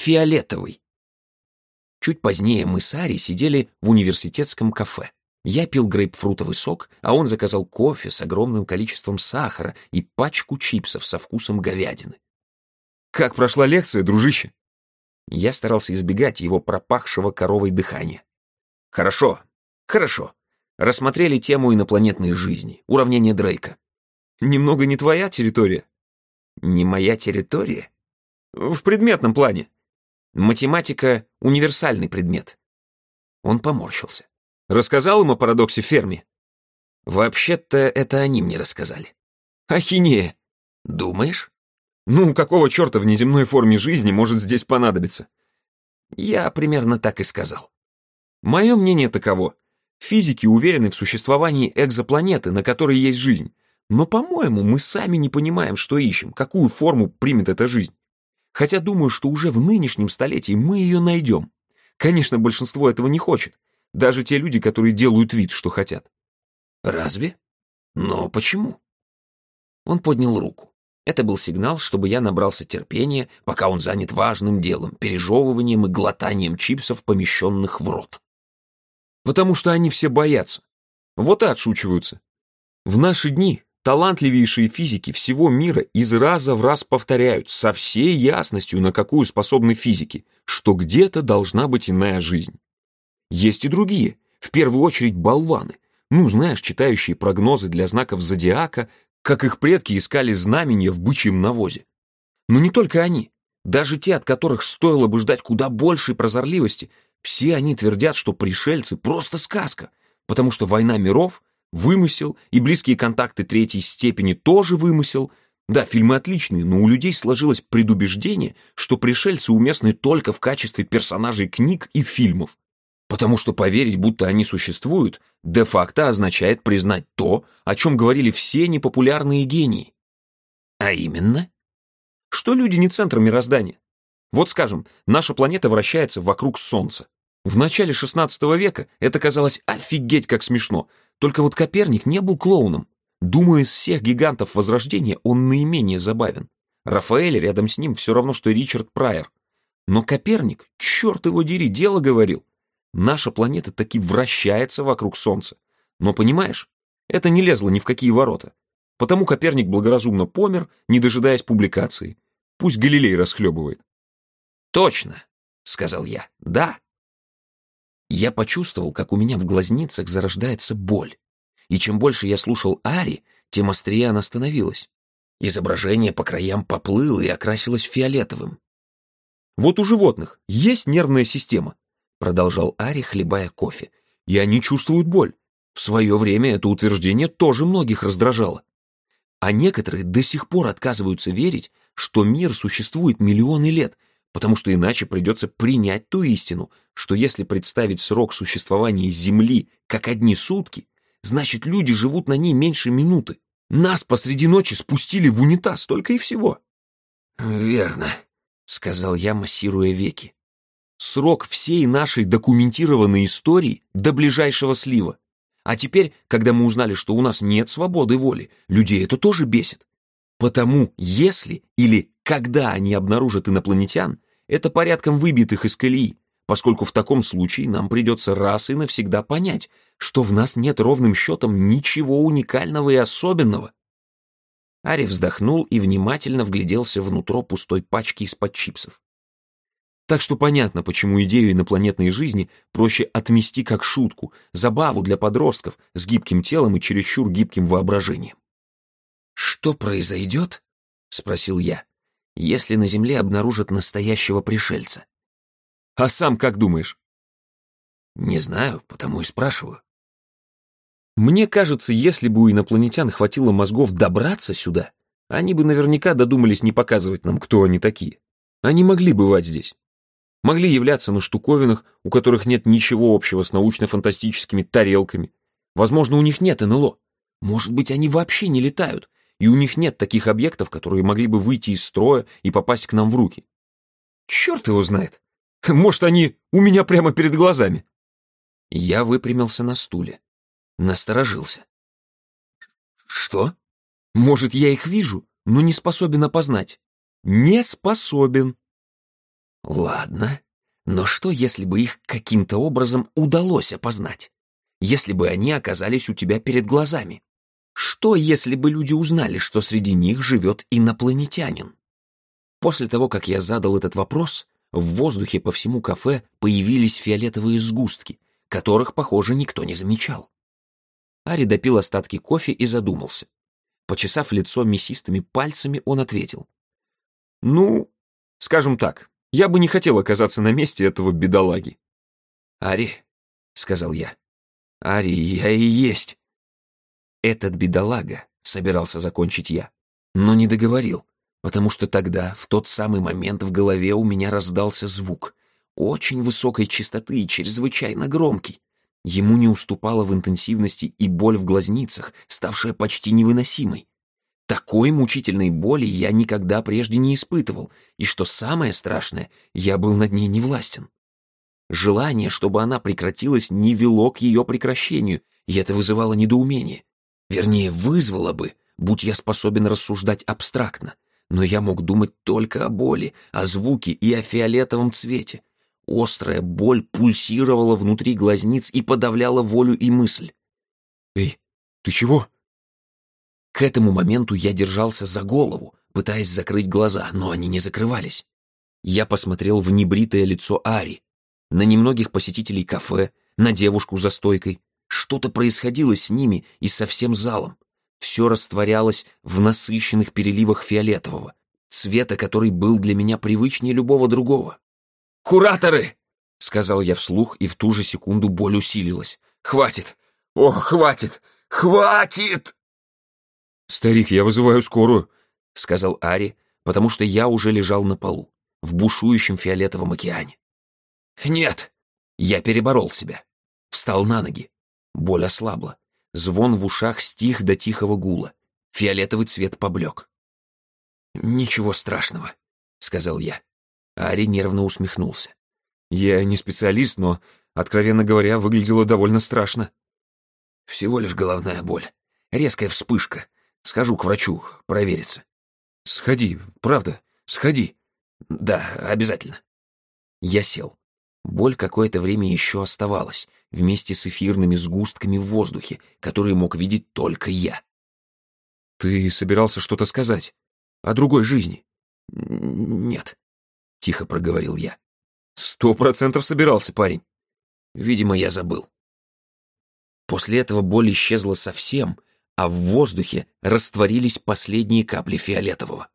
фиолетовый. Чуть позднее мы с Ари сидели в университетском кафе. Я пил грейпфрутовый сок, а он заказал кофе с огромным количеством сахара и пачку чипсов со вкусом говядины. «Как прошла лекция, дружище?» Я старался избегать его пропахшего коровой дыхания. «Хорошо, хорошо. Рассмотрели тему инопланетной жизни, уравнение Дрейка. Немного не твоя территория?» «Не моя территория?» «В предметном плане». «Математика — универсальный предмет». Он поморщился. Рассказал им о парадоксе Ферми? Вообще-то это они мне рассказали. Ахинея. Думаешь? Ну, какого черта в неземной форме жизни может здесь понадобиться? Я примерно так и сказал. Мое мнение таково. Физики уверены в существовании экзопланеты, на которой есть жизнь. Но, по-моему, мы сами не понимаем, что ищем, какую форму примет эта жизнь. Хотя думаю, что уже в нынешнем столетии мы ее найдем. Конечно, большинство этого не хочет. Даже те люди, которые делают вид, что хотят. Разве? Но почему? Он поднял руку. Это был сигнал, чтобы я набрался терпения, пока он занят важным делом, пережевыванием и глотанием чипсов, помещенных в рот. Потому что они все боятся. Вот и отшучиваются. В наши дни талантливейшие физики всего мира из раза в раз повторяют со всей ясностью, на какую способны физики, что где-то должна быть иная жизнь. Есть и другие, в первую очередь болваны. Ну, знаешь, читающие прогнозы для знаков зодиака, как их предки искали знамения в бычьем навозе. Но не только они. Даже те, от которых стоило бы ждать куда большей прозорливости, все они твердят, что пришельцы — просто сказка, потому что война миров — вымысел, и близкие контакты третьей степени тоже вымысел. Да, фильмы отличные, но у людей сложилось предубеждение, что пришельцы уместны только в качестве персонажей книг и фильмов потому что поверить, будто они существуют, де-факто означает признать то, о чем говорили все непопулярные гении. А именно? Что люди не центр мироздания. Вот скажем, наша планета вращается вокруг Солнца. В начале XVI века это казалось офигеть как смешно, только вот Коперник не был клоуном. Думаю, из всех гигантов Возрождения он наименее забавен. Рафаэль рядом с ним все равно, что Ричард Прайер. Но Коперник, черт его дери, дело говорил. Наша планета таки вращается вокруг Солнца. Но понимаешь, это не лезло ни в какие ворота. Потому Коперник благоразумно помер, не дожидаясь публикации. Пусть Галилей расхлебывает. «Точно», — сказал я, — «да». Я почувствовал, как у меня в глазницах зарождается боль. И чем больше я слушал Ари, тем острее она становилась. Изображение по краям поплыло и окрасилось фиолетовым. Вот у животных есть нервная система, продолжал Ари, хлебая кофе. И они чувствуют боль. В свое время это утверждение тоже многих раздражало. А некоторые до сих пор отказываются верить, что мир существует миллионы лет, потому что иначе придется принять ту истину, что если представить срок существования Земли как одни сутки, значит люди живут на ней меньше минуты. Нас посреди ночи спустили в унитаз, только и всего. «Верно», — сказал я, массируя веки срок всей нашей документированной истории до ближайшего слива. А теперь, когда мы узнали, что у нас нет свободы воли, людей это тоже бесит. Потому если или когда они обнаружат инопланетян, это порядком выбьет их из колеи, поскольку в таком случае нам придется раз и навсегда понять, что в нас нет ровным счетом ничего уникального и особенного. Ари вздохнул и внимательно вгляделся внутрь пустой пачки из-под чипсов. Так что понятно, почему идею инопланетной жизни проще отмести как шутку, забаву для подростков с гибким телом и чересчур гибким воображением. «Что произойдет?» — спросил я. «Если на Земле обнаружат настоящего пришельца?» «А сам как думаешь?» «Не знаю, потому и спрашиваю». «Мне кажется, если бы у инопланетян хватило мозгов добраться сюда, они бы наверняка додумались не показывать нам, кто они такие. Они могли бывать здесь, могли являться на штуковинах, у которых нет ничего общего с научно-фантастическими тарелками. Возможно, у них нет НЛО. Может быть, они вообще не летают, и у них нет таких объектов, которые могли бы выйти из строя и попасть к нам в руки. Черт его знает. Может, они у меня прямо перед глазами. Я выпрямился на стуле. Насторожился. Что? Может, я их вижу, но не способен опознать. Не способен. Ладно, но что, если бы их каким-то образом удалось опознать? Если бы они оказались у тебя перед глазами? Что, если бы люди узнали, что среди них живет инопланетянин? После того, как я задал этот вопрос, в воздухе по всему кафе появились фиолетовые сгустки, которых, похоже, никто не замечал. Ари допил остатки кофе и задумался. Почесав лицо мясистыми пальцами, он ответил. «Ну, скажем так, я бы не хотел оказаться на месте этого бедолаги». «Ари», — сказал я, — «Ари, я и есть». «Этот бедолага», — собирался закончить я, но не договорил, потому что тогда, в тот самый момент, в голове у меня раздался звук, очень высокой частоты и чрезвычайно громкий. Ему не уступала в интенсивности и боль в глазницах, ставшая почти невыносимой. Такой мучительной боли я никогда прежде не испытывал, и что самое страшное, я был над ней невластен. Желание, чтобы она прекратилась, не вело к ее прекращению, и это вызывало недоумение. Вернее, вызвало бы, будь я способен рассуждать абстрактно. Но я мог думать только о боли, о звуке и о фиолетовом цвете. Острая боль пульсировала внутри глазниц и подавляла волю и мысль. «Эй, ты чего?» К этому моменту я держался за голову, пытаясь закрыть глаза, но они не закрывались. Я посмотрел в небритое лицо Ари, на немногих посетителей кафе, на девушку за стойкой. Что-то происходило с ними и со всем залом. Все растворялось в насыщенных переливах фиолетового, цвета, который был для меня привычнее любого другого. «Кураторы!» — сказал я вслух, и в ту же секунду боль усилилась. «Хватит! О, хватит! Хватит!» «Старик, я вызываю скорую», — сказал Ари, потому что я уже лежал на полу, в бушующем фиолетовом океане. «Нет!» Я переборол себя. Встал на ноги. Боль ослабла. Звон в ушах стих до тихого гула. Фиолетовый цвет поблек. «Ничего страшного», — сказал я. Ари нервно усмехнулся. «Я не специалист, но, откровенно говоря, выглядело довольно страшно». «Всего лишь головная боль. Резкая вспышка. Схожу к врачу провериться». «Сходи, правда, сходи». «Да, обязательно». Я сел. Боль какое-то время еще оставалась, вместе с эфирными сгустками в воздухе, которые мог видеть только я. «Ты собирался что-то сказать? О другой жизни?» «Нет», — тихо проговорил я. «Сто процентов собирался, парень». Видимо, я забыл. После этого боль исчезла совсем, а в воздухе растворились последние капли фиолетового.